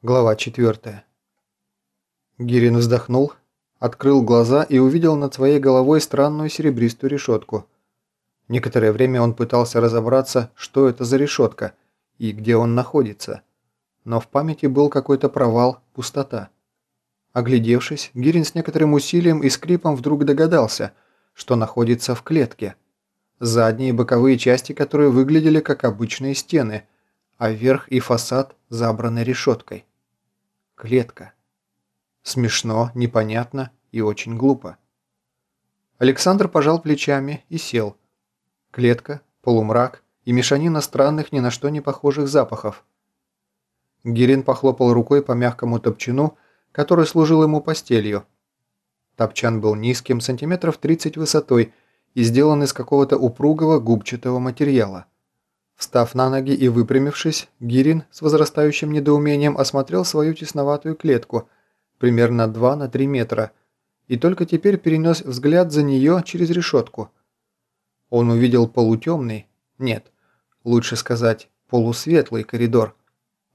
Глава 4. Гирин вздохнул, открыл глаза и увидел над своей головой странную серебристую решетку. Некоторое время он пытался разобраться, что это за решетка и где он находится. Но в памяти был какой-то провал, пустота. Оглядевшись, Гирин с некоторым усилием и скрипом вдруг догадался, что находится в клетке. Задние и боковые части которые выглядели как обычные стены, а верх и фасад забраны решеткой. Клетка. Смешно, непонятно и очень глупо. Александр пожал плечами и сел. Клетка, полумрак и мешанина странных ни на что не похожих запахов. Гирин похлопал рукой по мягкому топчану, который служил ему постелью. Топчан был низким, сантиметров 30 высотой и сделан из какого-то упругого губчатого материала. Встав на ноги и выпрямившись, Гирин с возрастающим недоумением осмотрел свою тесноватую клетку, примерно 2 на 3 метра, и только теперь перенес взгляд за нее через решетку. Он увидел полутемный, нет, лучше сказать, полусветлый коридор,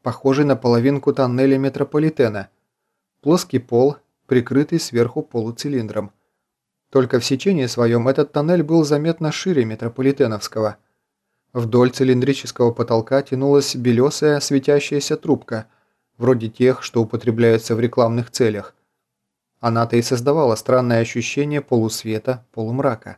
похожий на половинку тоннеля метрополитена, плоский пол, прикрытый сверху полуцилиндром. Только в сечении своем этот тоннель был заметно шире метрополитеновского – Вдоль цилиндрического потолка тянулась белесая светящаяся трубка, вроде тех, что употребляются в рекламных целях. Она-то и создавала странное ощущение полусвета, полумрака.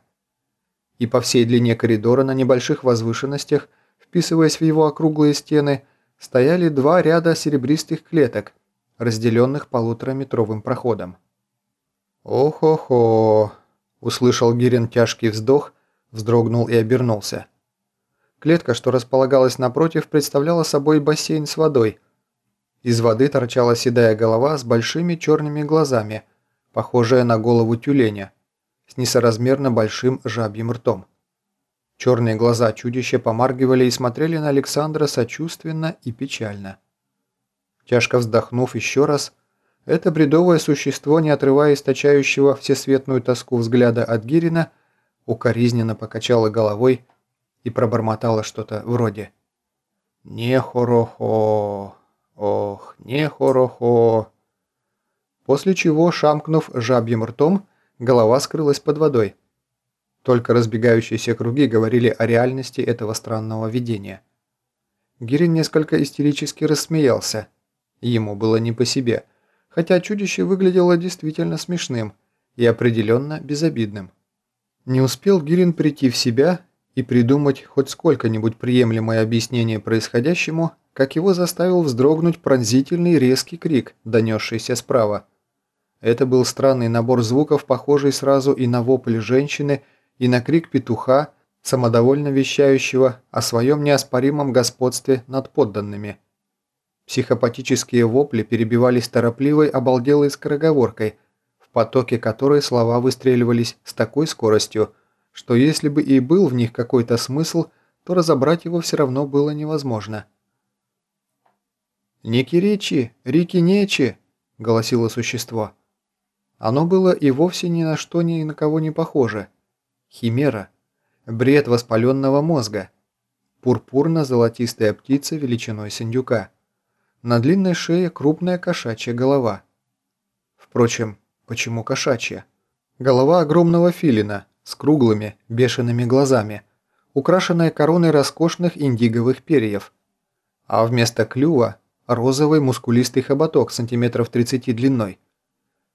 И по всей длине коридора на небольших возвышенностях, вписываясь в его округлые стены, стояли два ряда серебристых клеток, разделенных полутораметровым проходом. «Ох-охо!» – услышал Гирин тяжкий вздох, вздрогнул и обернулся. Клетка, что располагалась напротив, представляла собой бассейн с водой. Из воды торчала седая голова с большими черными глазами, похожая на голову тюленя, с несоразмерно большим жабьим ртом. Черные глаза чудища помаргивали и смотрели на Александра сочувственно и печально. Тяжко вздохнув еще раз, это бредовое существо, не отрывая источающего всесветную тоску взгляда от Гирина, укоризненно покачало головой и пробормотала что-то вроде «Не хорохо, ох, не хорохо». После чего, шамкнув жабьим ртом, голова скрылась под водой. Только разбегающиеся круги говорили о реальности этого странного видения. Гирин несколько истерически рассмеялся. Ему было не по себе, хотя чудище выглядело действительно смешным и определенно безобидным. Не успел Гирин прийти в себя и придумать хоть сколько-нибудь приемлемое объяснение происходящему, как его заставил вздрогнуть пронзительный резкий крик, донесшийся справа. Это был странный набор звуков, похожий сразу и на вопль женщины, и на крик петуха, самодовольно вещающего о своем неоспоримом господстве над подданными. Психопатические вопли перебивались торопливой, обалделой скороговоркой, в потоке которой слова выстреливались с такой скоростью, что если бы и был в них какой-то смысл, то разобрать его все равно было невозможно. «Ники речи, рики нечи!» – голосило существо. Оно было и вовсе ни на что ни на кого не похоже. Химера. Бред воспаленного мозга. Пурпурно-золотистая птица величиной с индюка. На длинной шее крупная кошачья голова. Впрочем, почему кошачья? Голова огромного филина, с круглыми, бешеными глазами, украшенная короной роскошных индиговых перьев. А вместо клюва – розовый мускулистый хоботок сантиметров 30 длиной.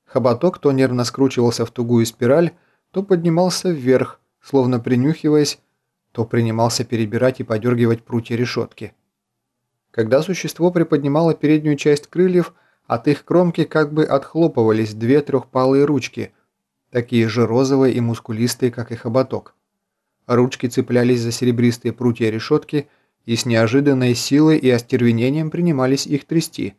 Хоботок то нервно скручивался в тугую спираль, то поднимался вверх, словно принюхиваясь, то принимался перебирать и подергивать прутья решетки. Когда существо приподнимало переднюю часть крыльев, от их кромки как бы отхлопывались две трехпалые ручки – такие же розовые и мускулистые, как и хоботок. Ручки цеплялись за серебристые прутья решетки и с неожиданной силой и остервенением принимались их трясти.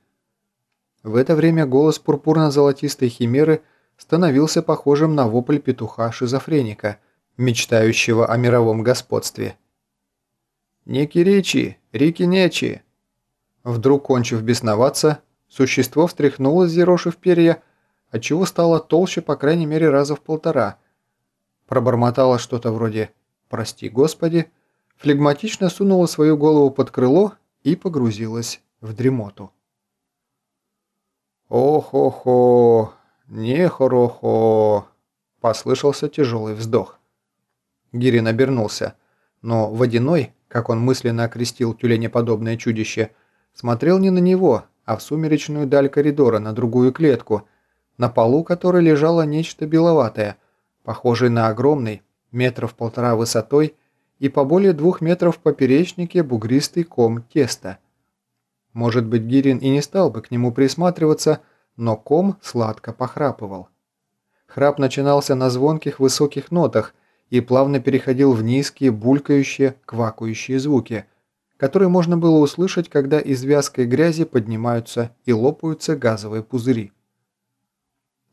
В это время голос пурпурно-золотистой химеры становился похожим на вопль петуха-шизофреника, мечтающего о мировом господстве. «Неки речи, рики нечи!» Вдруг, кончив бесноваться, существо встряхнуло, зерошив перья, отчего стало толще по крайней мере раза в полтора. Пробормотала что-то вроде «Прости, Господи», флегматично сунула свою голову под крыло и погрузилась в дремоту. «Ох-охо! Нехорохо!» – послышался тяжелый вздох. Гирин обернулся, но водяной, как он мысленно окрестил тюленеподобное чудище, смотрел не на него, а в сумеречную даль коридора на другую клетку, на полу которой лежало нечто беловатое, похожее на огромный, метров полтора высотой и по более двух метров в поперечнике бугристый ком теста. Может быть, Гирин и не стал бы к нему присматриваться, но ком сладко похрапывал. Храп начинался на звонких высоких нотах и плавно переходил в низкие, булькающие, квакающие звуки, которые можно было услышать, когда из вязкой грязи поднимаются и лопаются газовые пузыри.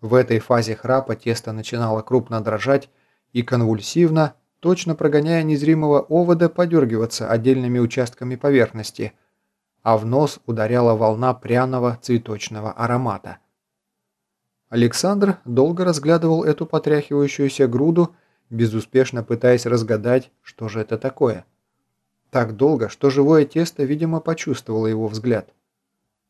В этой фазе храпа тесто начинало крупно дрожать и конвульсивно, точно прогоняя незримого овода, подергиваться отдельными участками поверхности, а в нос ударяла волна пряного цветочного аромата. Александр долго разглядывал эту потряхивающуюся груду, безуспешно пытаясь разгадать, что же это такое. Так долго, что живое тесто, видимо, почувствовало его взгляд.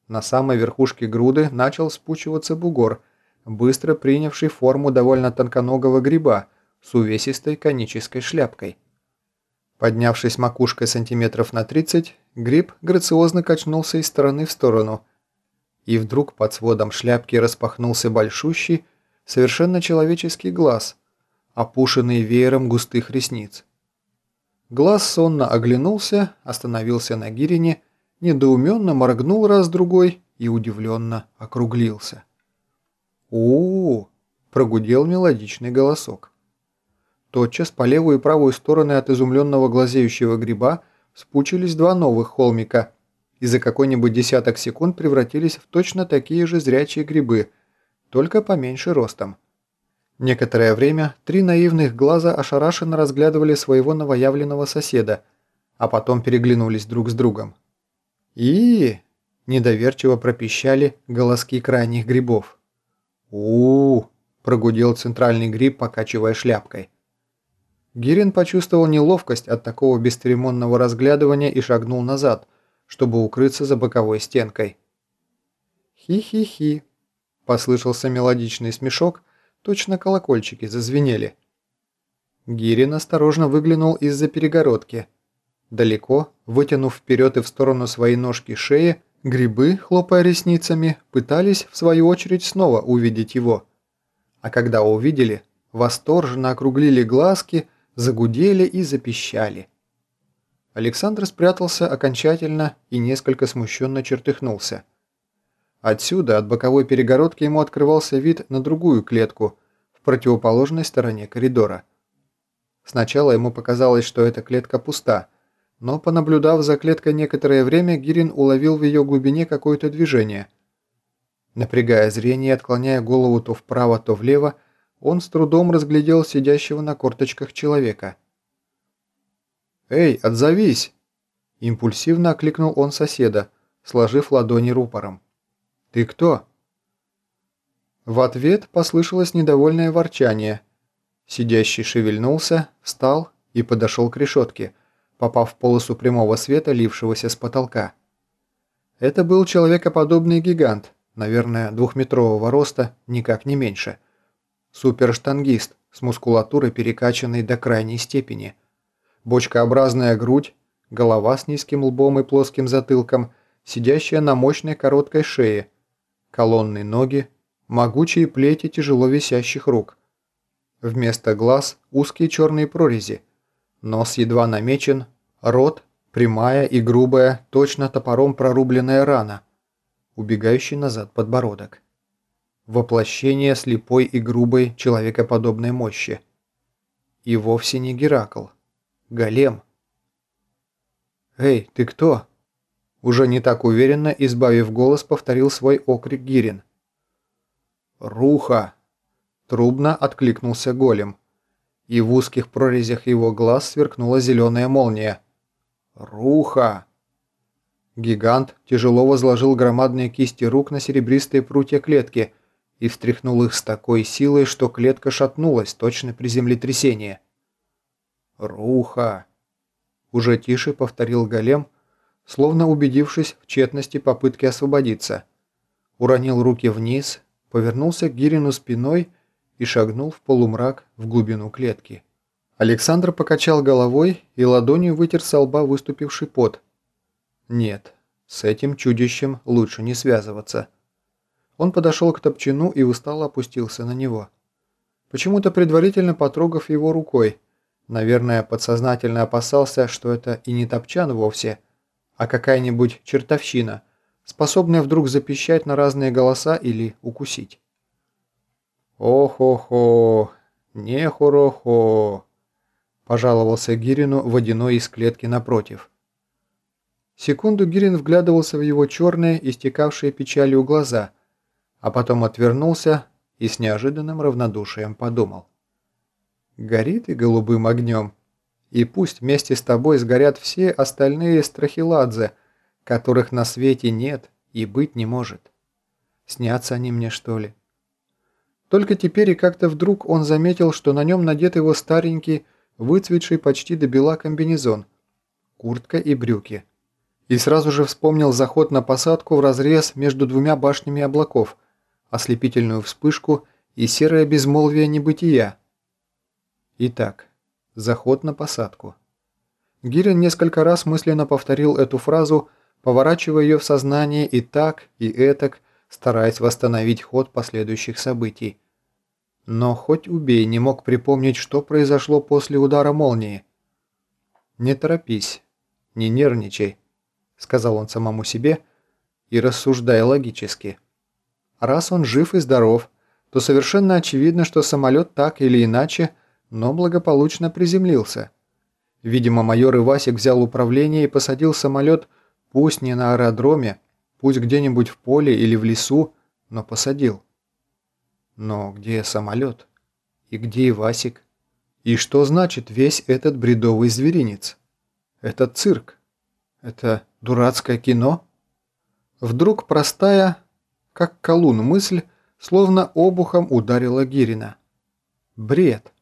На самой верхушке груды начал спучиваться бугор, быстро принявший форму довольно тонконогого гриба – с увесистой конической шляпкой. Поднявшись макушкой сантиметров на 30, гриб грациозно качнулся из стороны в сторону, и вдруг под сводом шляпки распахнулся большущий, совершенно человеческий глаз, опушенный веером густых ресниц. Глаз сонно оглянулся, остановился на гирине, недоуменно моргнул раз-другой и удивленно округлился. У, -у, прогудел мелодичный голосок. Тотчас по левую и правую стороны от изумленного глазеющего гриба спучились два новых холмика и за какой-нибудь десяток секунд превратились в точно такие же зрячие грибы, только поменьше ростом. Некоторое время три наивных глаза ошарашенно разглядывали своего новоявленного соседа, а потом переглянулись друг с другом. и недоверчиво пропищали голоски крайних грибов. У, -у, -у прогудел центральный гриб, покачивая шляпкой. Гирин почувствовал неловкость от такого бесцеремонного разглядывания и шагнул назад, чтобы укрыться за боковой стенкой. «Хи-хи-хи», – послышался мелодичный смешок, точно колокольчики зазвенели. Гирин осторожно выглянул из-за перегородки. Далеко, вытянув вперед и в сторону своей ножки шеи, грибы, хлопая ресницами, пытались, в свою очередь, снова увидеть его. А когда увидели, восторженно округлили глазки – загудели и запищали. Александр спрятался окончательно и несколько смущенно чертыхнулся. Отсюда, от боковой перегородки, ему открывался вид на другую клетку в противоположной стороне коридора. Сначала ему показалось, что эта клетка пуста, но, понаблюдав за клеткой некоторое время, Гирин уловил в ее глубине какое-то движение. Напрягая зрение и отклоняя голову то вправо, то влево, он с трудом разглядел сидящего на корточках человека. «Эй, отзовись!» Импульсивно окликнул он соседа, сложив ладони рупором. «Ты кто?» В ответ послышалось недовольное ворчание. Сидящий шевельнулся, встал и подошел к решетке, попав в полосу прямого света, лившегося с потолка. Это был человекоподобный гигант, наверное, двухметрового роста, никак не меньше – Суперштангист с мускулатурой, перекачанной до крайней степени. Бочкообразная грудь, голова с низким лбом и плоским затылком, сидящая на мощной короткой шее, колонны ноги, могучие плети тяжело висящих рук. Вместо глаз узкие черные прорези, нос едва намечен, рот прямая и грубая, точно топором прорубленная рана, убегающий назад подбородок воплощение слепой и грубой человекоподобной мощи. И вовсе не Геракл. Голем. «Эй, ты кто?» Уже не так уверенно, избавив голос, повторил свой окрик Гирин. «Руха!» Трубно откликнулся голем. И в узких прорезях его глаз сверкнула зеленая молния. «Руха!» Гигант тяжело возложил громадные кисти рук на серебристые прутья клетки – и встряхнул их с такой силой, что клетка шатнулась точно при землетрясении. «Руха!» Уже тише повторил голем, словно убедившись в тщетности попытки освободиться. уронил руки вниз, повернулся к Гирину спиной и шагнул в полумрак в глубину клетки. Александр покачал головой и ладонью вытер со лба выступивший пот. Нет, с этим чудищем лучше не связываться. Он подошел к топчину и устало опустился на него. Почему-то предварительно потрогав его рукой, наверное, подсознательно опасался, что это и не топчан вовсе, а какая-нибудь чертовщина, способная вдруг запищать на разные голоса или укусить. «Ох-охо, нехорохо», – пожаловался Гирину водяной из клетки напротив. Секунду Гирин вглядывался в его черные, истекавшие печалью глаза, а потом отвернулся и с неожиданным равнодушием подумал. «Горит и голубым огнем, и пусть вместе с тобой сгорят все остальные страхиладзе, которых на свете нет и быть не может. Снятся они мне, что ли?» Только теперь и как-то вдруг он заметил, что на нем надет его старенький, выцветший почти до бела комбинезон, куртка и брюки. И сразу же вспомнил заход на посадку в разрез между двумя башнями облаков, ослепительную вспышку и серое безмолвие небытия. Итак, заход на посадку. Гирин несколько раз мысленно повторил эту фразу, поворачивая ее в сознание и так, и этак, стараясь восстановить ход последующих событий. Но хоть убей, не мог припомнить, что произошло после удара молнии. «Не торопись, не нервничай», — сказал он самому себе, и рассуждая логически. Раз он жив и здоров, то совершенно очевидно, что самолет так или иначе, но благополучно приземлился. Видимо, майор Ивасик взял управление и посадил самолет пусть не на аэродроме, Пусть где-нибудь в поле или в лесу, но посадил. Но где самолет? И где Ивасик? И что значит весь этот бредовый зверинец? Это цирк? Это дурацкое кино? Вдруг простая, как колун, мысль, словно обухом ударила Гирина. Бред.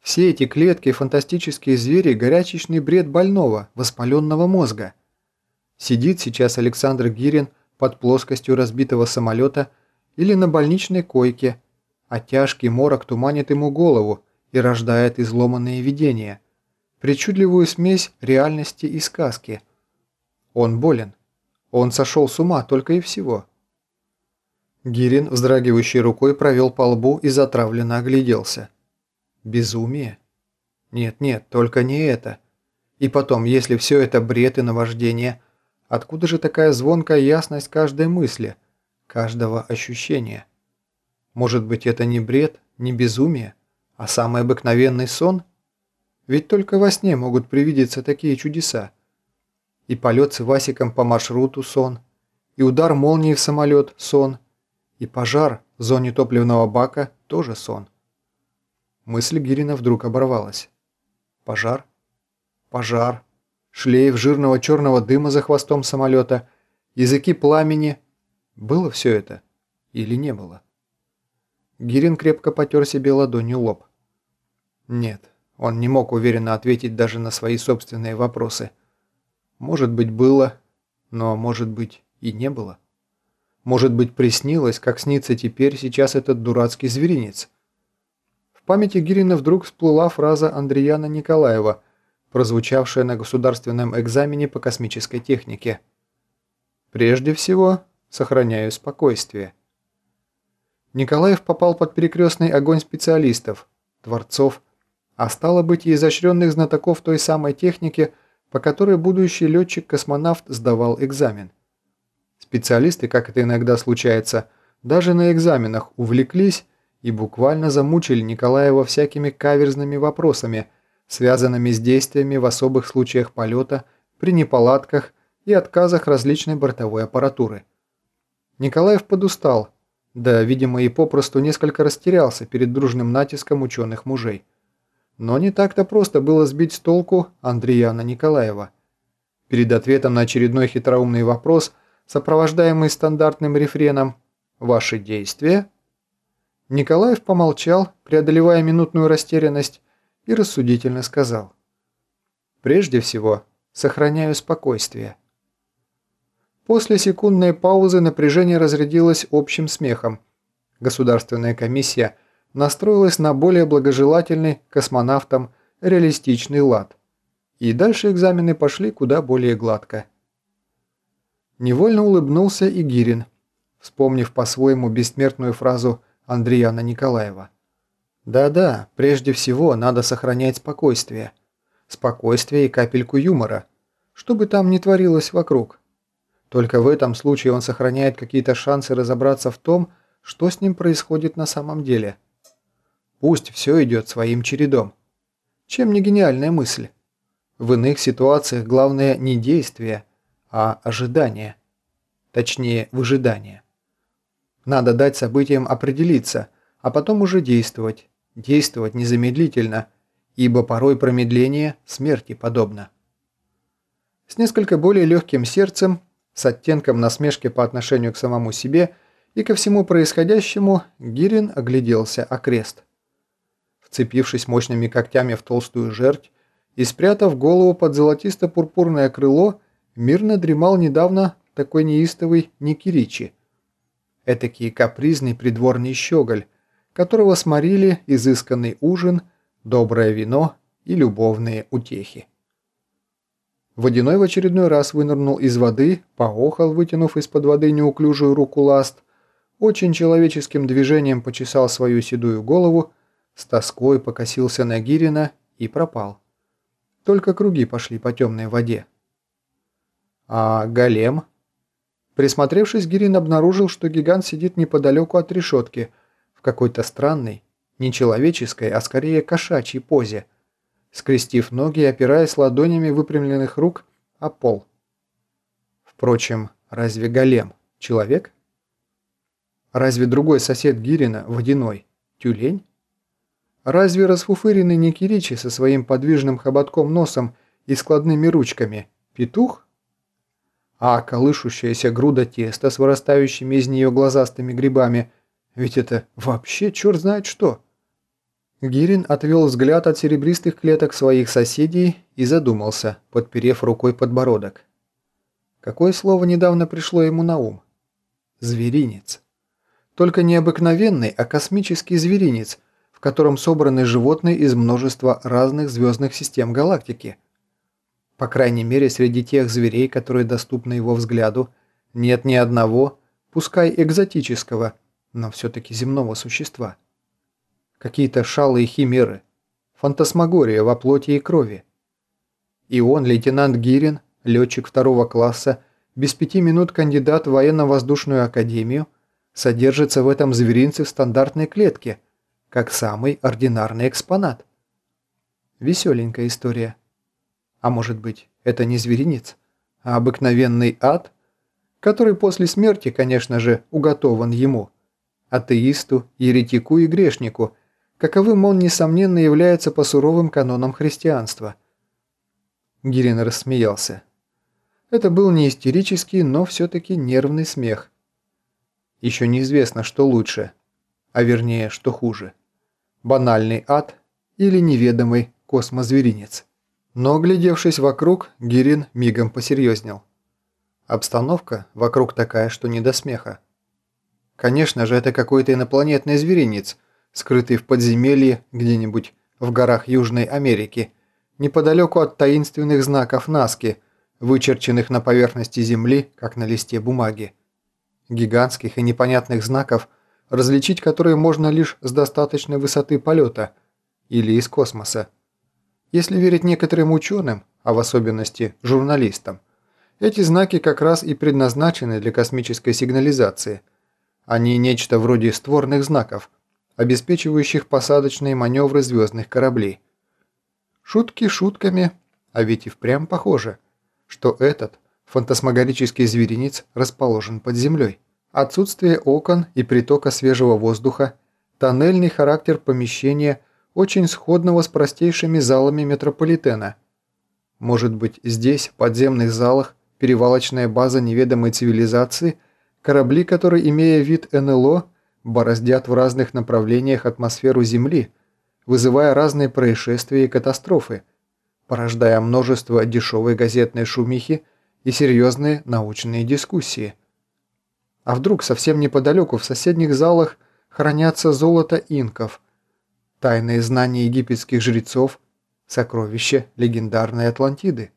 Все эти клетки, фантастические звери, горячечный бред больного, воспаленного мозга – Сидит сейчас Александр Гирин под плоскостью разбитого самолета или на больничной койке, а тяжкий морок туманит ему голову и рождает изломанные видения, причудливую смесь реальности и сказки. Он болен. Он сошел с ума только и всего. Гирин, вздрагивающей рукой, провел по лбу и затравленно огляделся. Безумие? Нет, нет, только не это. И потом, если все это бред и наваждение – Откуда же такая звонкая ясность каждой мысли, каждого ощущения? Может быть, это не бред, не безумие, а самый обыкновенный сон? Ведь только во сне могут привидеться такие чудеса. И полет с Васиком по маршруту – сон, и удар молнии в самолет – сон, и пожар в зоне топливного бака – тоже сон. Мысль Гирина вдруг оборвалась. Пожар? Пожар шлейф жирного черного дыма за хвостом самолета, языки пламени. Было все это или не было? Гирин крепко потер себе ладонью лоб. Нет, он не мог уверенно ответить даже на свои собственные вопросы. Может быть, было, но может быть и не было. Может быть, приснилось, как снится теперь сейчас этот дурацкий зверинец. В памяти Гирина вдруг всплыла фраза Андреяна Николаева – прозвучавшее на государственном экзамене по космической технике. Прежде всего, сохраняю спокойствие. Николаев попал под перекрестный огонь специалистов, творцов, а стало быть и изощренных знатоков той самой техники, по которой будущий летчик-космонавт сдавал экзамен. Специалисты, как это иногда случается, даже на экзаменах увлеклись и буквально замучили Николаева всякими каверзными вопросами – связанными с действиями в особых случаях полета, при неполадках и отказах различной бортовой аппаратуры. Николаев подустал, да, видимо, и попросту несколько растерялся перед дружным натиском ученых мужей. Но не так-то просто было сбить с толку Андреяна Николаева. Перед ответом на очередной хитроумный вопрос, сопровождаемый стандартным рефреном «Ваши действия?» Николаев помолчал, преодолевая минутную растерянность, и рассудительно сказал. «Прежде всего, сохраняю спокойствие». После секундной паузы напряжение разрядилось общим смехом. Государственная комиссия настроилась на более благожелательный космонавтам реалистичный лад. И дальше экзамены пошли куда более гладко. Невольно улыбнулся и Гирин, вспомнив по-своему бессмертную фразу Андреяна Николаева. «Да-да, прежде всего надо сохранять спокойствие. Спокойствие и капельку юмора, что бы там ни творилось вокруг. Только в этом случае он сохраняет какие-то шансы разобраться в том, что с ним происходит на самом деле. Пусть все идет своим чередом. Чем не гениальная мысль? В иных ситуациях главное не действие, а ожидание. Точнее, выжидание. Надо дать событиям определиться, а потом уже действовать. Действовать незамедлительно, ибо порой промедление смерти подобно. С несколько более легким сердцем, с оттенком насмешки по отношению к самому себе и ко всему происходящему, Гирин огляделся окрест. Вцепившись мощными когтями в толстую жердь и спрятав голову под золотисто-пурпурное крыло, мирно дремал недавно такой неистовый Никиричи. Этакий капризный придворный щеголь, которого сморили изысканный ужин, доброе вино и любовные утехи. Водяной в очередной раз вынырнул из воды, поохал, вытянув из-под воды неуклюжую руку ласт, очень человеческим движением почесал свою седую голову с тоской покосился на Гирина и пропал. Только круги пошли по темной воде. А голем? Присмотревшись, Гирин обнаружил, что гигант сидит неподалеку от решетки, в какой-то странной, не человеческой, а скорее кошачьей позе, скрестив ноги и опираясь ладонями выпрямленных рук о пол. Впрочем, разве голем человек? Разве другой сосед Гирина, водяной, тюлень? Разве расфуфыренный Никиричи со своим подвижным хоботком носом и складными ручками – петух? А колышущаяся груда теста с вырастающими из нее глазастыми грибами – ведь это вообще черт знает что. Гирин отвел взгляд от серебристых клеток своих соседей и задумался, подперев рукой подбородок. Какое слово недавно пришло ему на ум? Зверинец. Только не обыкновенный, а космический зверинец – котором собраны животные из множества разных звездных систем галактики. По крайней мере, среди тех зверей, которые доступны его взгляду, нет ни одного, пускай экзотического, но все-таки земного существа. Какие-то шалые химеры, фантасмагория во плоти и крови. И он, лейтенант Гирин, летчик второго класса, без пяти минут кандидат в военно-воздушную академию, содержится в этом зверинце в стандартной клетке – как самый ординарный экспонат. Веселенькая история. А может быть, это не зверинец, а обыкновенный ад, который после смерти, конечно же, уготован ему, атеисту, еретику и грешнику, каковым он, несомненно, является по суровым канонам христианства. Гирин рассмеялся. Это был не истерический, но все-таки нервный смех. Еще неизвестно, что лучше, а вернее, что хуже банальный ад или неведомый космозверинец. Но, глядевшись вокруг, Гирин мигом посерьезнел. Обстановка вокруг такая, что не до смеха. Конечно же, это какой-то инопланетный зверинец, скрытый в подземелье где-нибудь в горах Южной Америки, неподалеку от таинственных знаков Наски, вычерченных на поверхности Земли, как на листе бумаги. Гигантских и непонятных знаков – различить которые можно лишь с достаточной высоты полета или из космоса. Если верить некоторым ученым, а в особенности журналистам, эти знаки как раз и предназначены для космической сигнализации. Они нечто вроде створных знаков, обеспечивающих посадочные маневры звездных кораблей. Шутки шутками, а ведь и впрямь похоже, что этот фантасмагорический зверинец расположен под землей. Отсутствие окон и притока свежего воздуха, тоннельный характер помещения очень сходного с простейшими залами метрополитена. Может быть, здесь, в подземных залах, перевалочная база неведомой цивилизации, корабли, которые, имея вид НЛО, бороздят в разных направлениях атмосферу Земли, вызывая разные происшествия и катастрофы, порождая множество дешевой газетной шумихи и серьезные научные дискуссии. А вдруг совсем неподалеку в соседних залах хранятся золото инков, тайные знания египетских жрецов, сокровища легендарной Атлантиды?